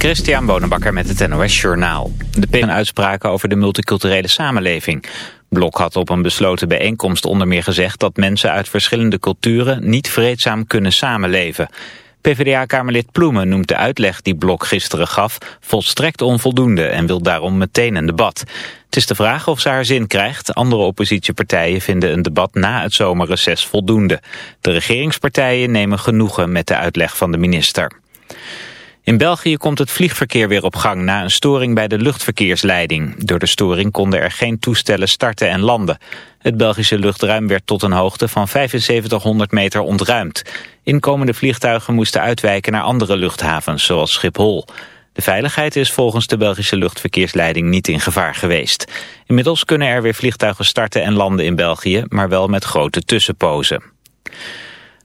Christian Bonenbakker met het NOS Journaal. De PN uitspraken over de multiculturele samenleving. Blok had op een besloten bijeenkomst onder meer gezegd... dat mensen uit verschillende culturen niet vreedzaam kunnen samenleven. PvdA-kamerlid Ploemen noemt de uitleg die Blok gisteren gaf... volstrekt onvoldoende en wil daarom meteen een debat. Het is de vraag of ze haar zin krijgt. Andere oppositiepartijen vinden een debat na het zomerreces voldoende. De regeringspartijen nemen genoegen met de uitleg van de minister. In België komt het vliegverkeer weer op gang na een storing bij de luchtverkeersleiding. Door de storing konden er geen toestellen starten en landen. Het Belgische luchtruim werd tot een hoogte van 7500 meter ontruimd. Inkomende vliegtuigen moesten uitwijken naar andere luchthavens, zoals Schiphol. De veiligheid is volgens de Belgische luchtverkeersleiding niet in gevaar geweest. Inmiddels kunnen er weer vliegtuigen starten en landen in België, maar wel met grote tussenpozen.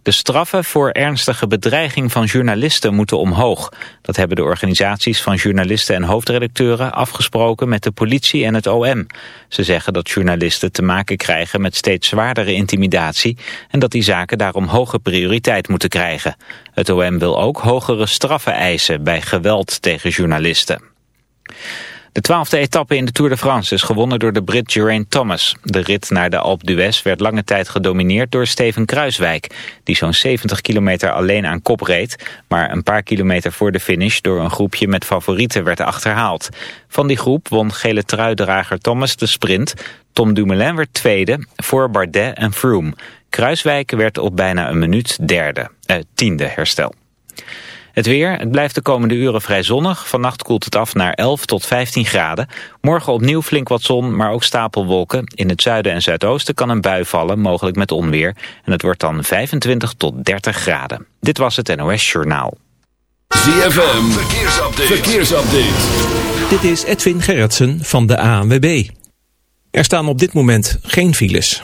De straffen voor ernstige bedreiging van journalisten moeten omhoog. Dat hebben de organisaties van journalisten en hoofdredacteuren afgesproken met de politie en het OM. Ze zeggen dat journalisten te maken krijgen met steeds zwaardere intimidatie en dat die zaken daarom hoge prioriteit moeten krijgen. Het OM wil ook hogere straffen eisen bij geweld tegen journalisten. De twaalfde etappe in de Tour de France is gewonnen door de Brit Geraint Thomas. De rit naar de Alpe d'Huez werd lange tijd gedomineerd door Steven Kruiswijk... die zo'n 70 kilometer alleen aan kop reed... maar een paar kilometer voor de finish door een groepje met favorieten werd achterhaald. Van die groep won gele truidrager Thomas de sprint. Tom Dumoulin werd tweede, voor Bardet en Froome. Kruiswijk werd op bijna een minuut derde, eh, tiende herstel. Het weer, het blijft de komende uren vrij zonnig. Vannacht koelt het af naar 11 tot 15 graden. Morgen opnieuw flink wat zon, maar ook stapelwolken. In het zuiden en zuidoosten kan een bui vallen, mogelijk met onweer. En het wordt dan 25 tot 30 graden. Dit was het NOS Journaal. ZFM, verkeersupdate. verkeersupdate. Dit is Edwin Gerritsen van de ANWB. Er staan op dit moment geen files.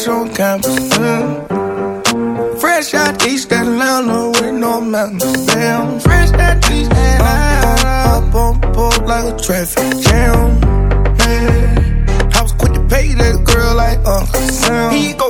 cash on campus. Mm. Fresh out East Atlanta with no mountains. Damn, fresh out East Atlanta. Up on pole like a traffic jam. Yeah. I was quick to pay that girl like Uncle Sam. He go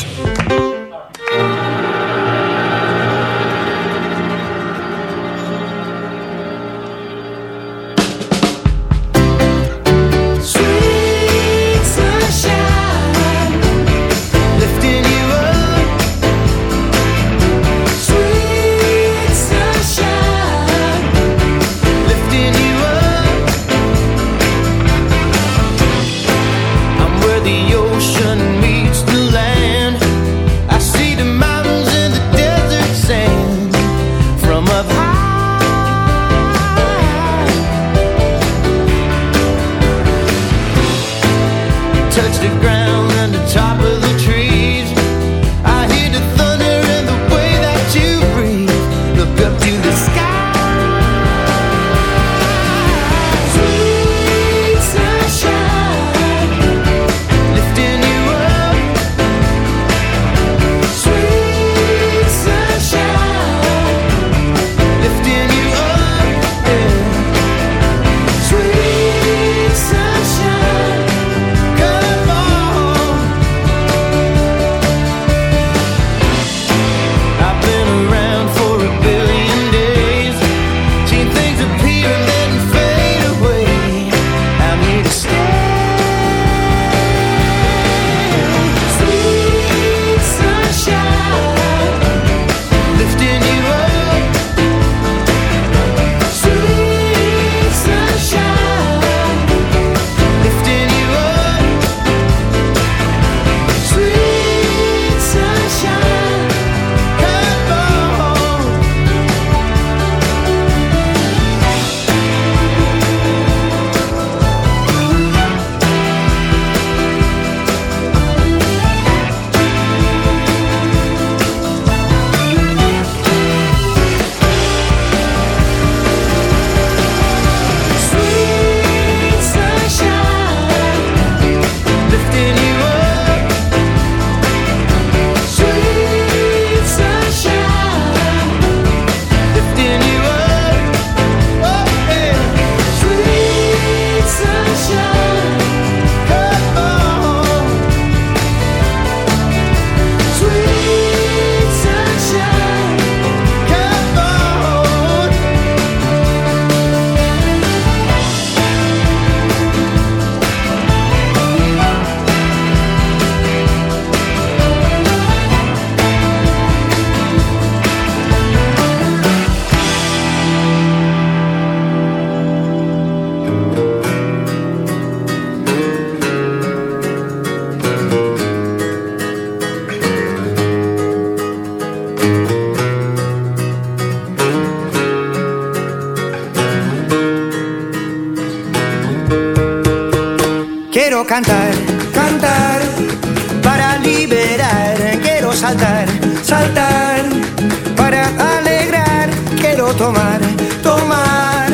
tomar, tomar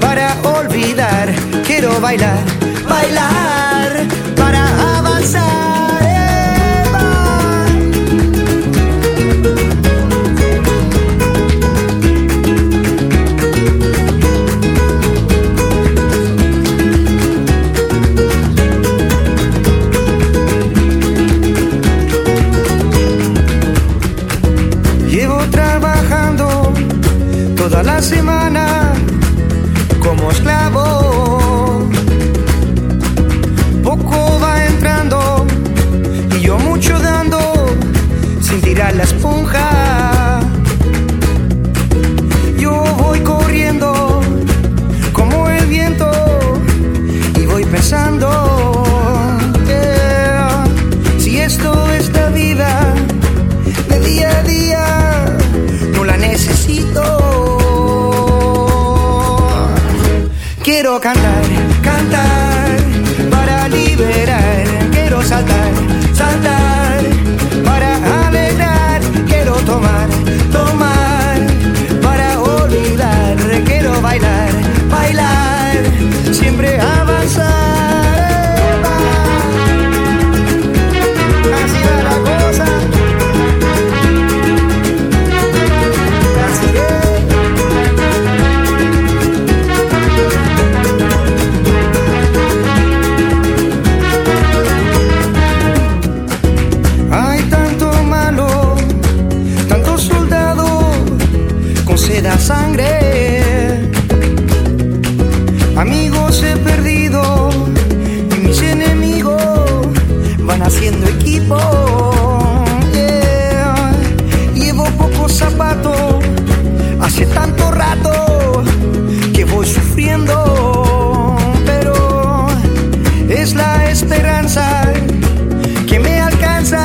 para olvidar. Quiero bailar, bailar para avanzar. cantar. haciendo equipo. Llevo pocos zapatos, hace tanto rato que voy sufriendo, pero es la esperanza que me alcanza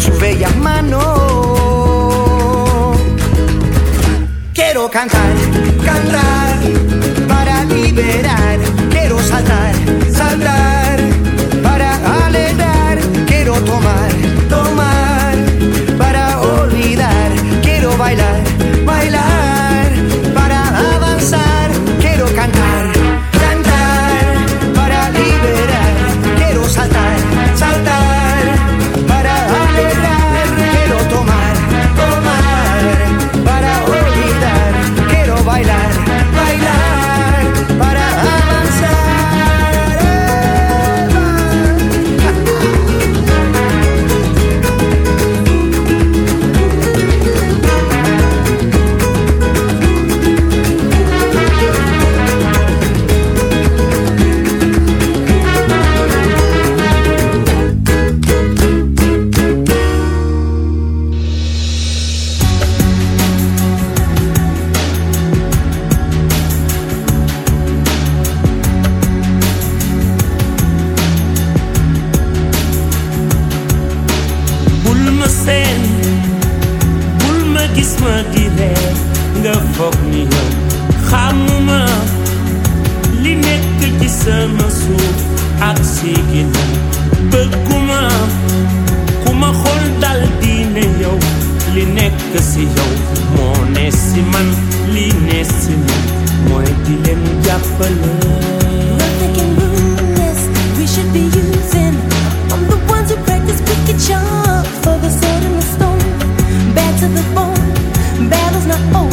su bella mano. Quiero cantar. tomar, tomar para olvidar. Quiero bailar moo we should be using I'm the ones who practice wicked For the and the stone to the bone Battle's not over.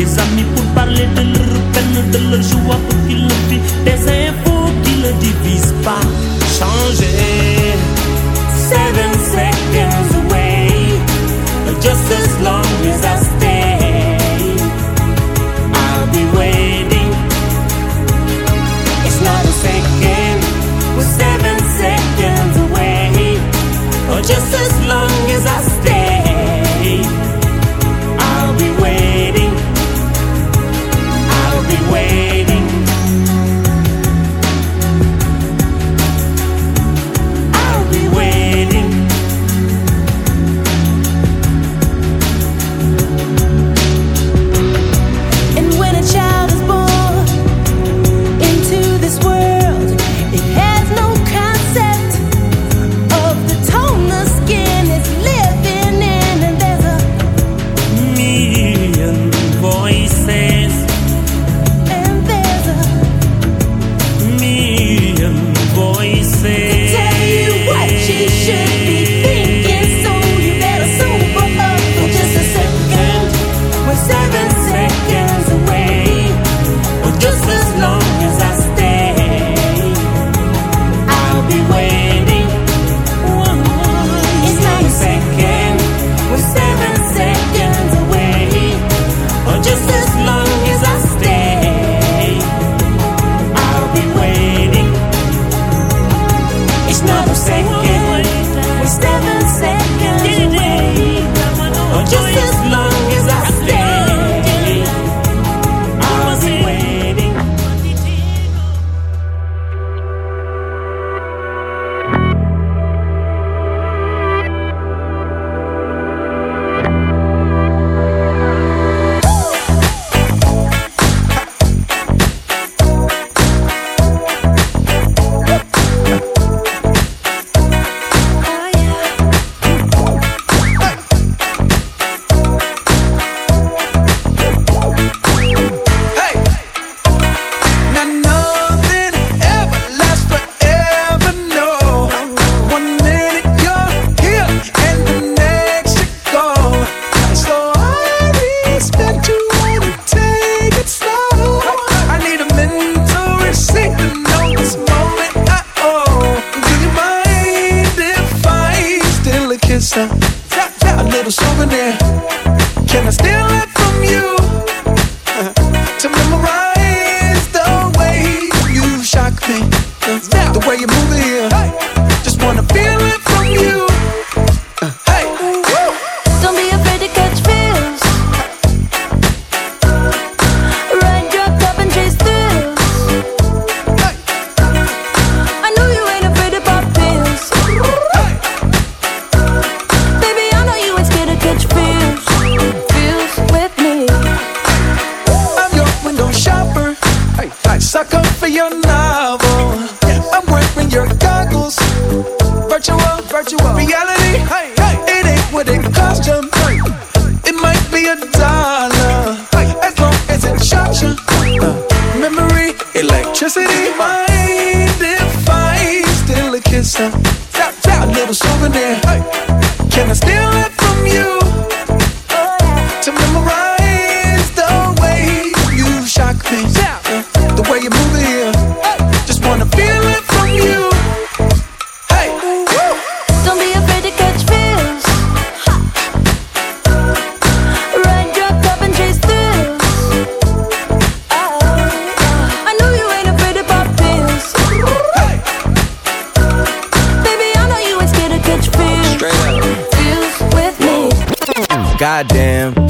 les amis goddamn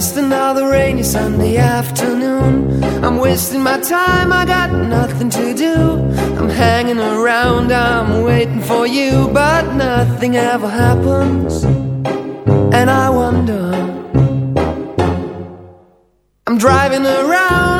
Just another rainy Sunday afternoon. I'm wasting my time, I got nothing to do. I'm hanging around, I'm waiting for you, but nothing ever happens. And I wonder. I'm driving around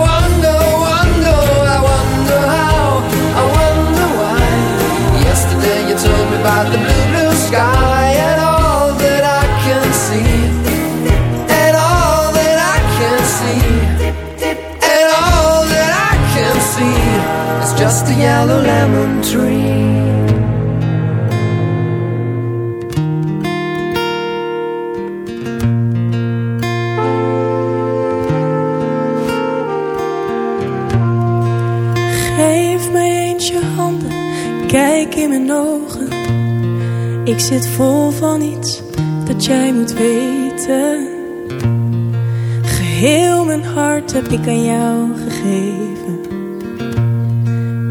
just a yellow lemon tree. Geef mij kijk in mijn ogen. Ik zit vol van iets dat jij moet weten. Geheel mijn hart heb ik aan jou gegeven.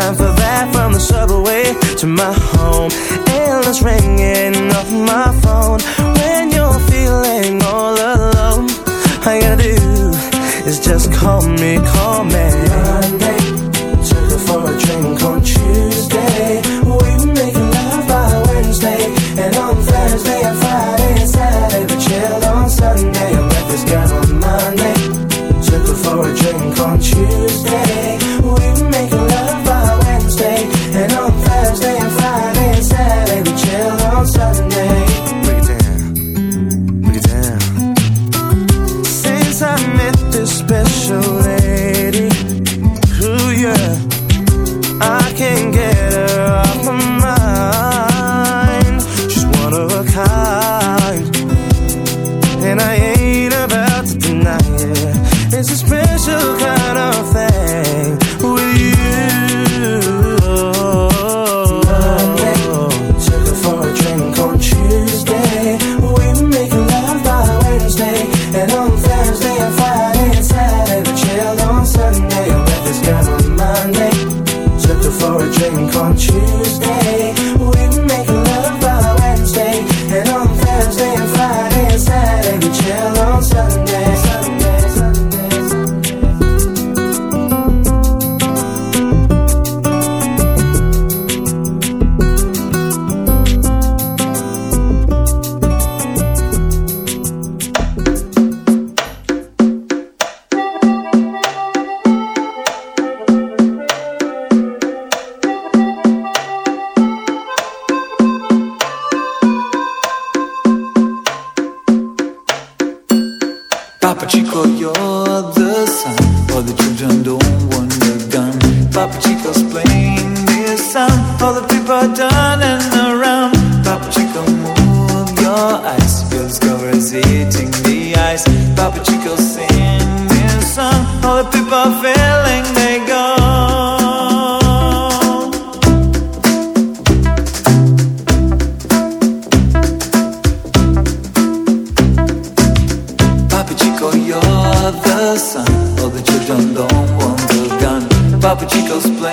time for that from the subway to my home. Endless ringing off my phone. When you're feeling all alone, all you gotta do is just call me, call me.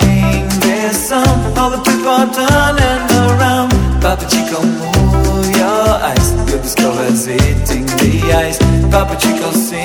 sing this song. All the people turning around. Papa Chico, move your eyes. Your discover sitting the ice. Papa Chico, sing.